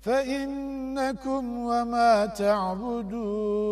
فإنكم وما تعبدون